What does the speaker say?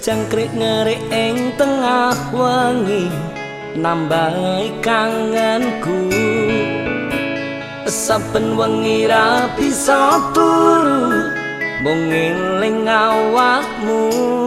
jangkrik ngerik ing tengah wangi nambahi kangenku. Saben wengi ra bisa turu mung eling awakmu.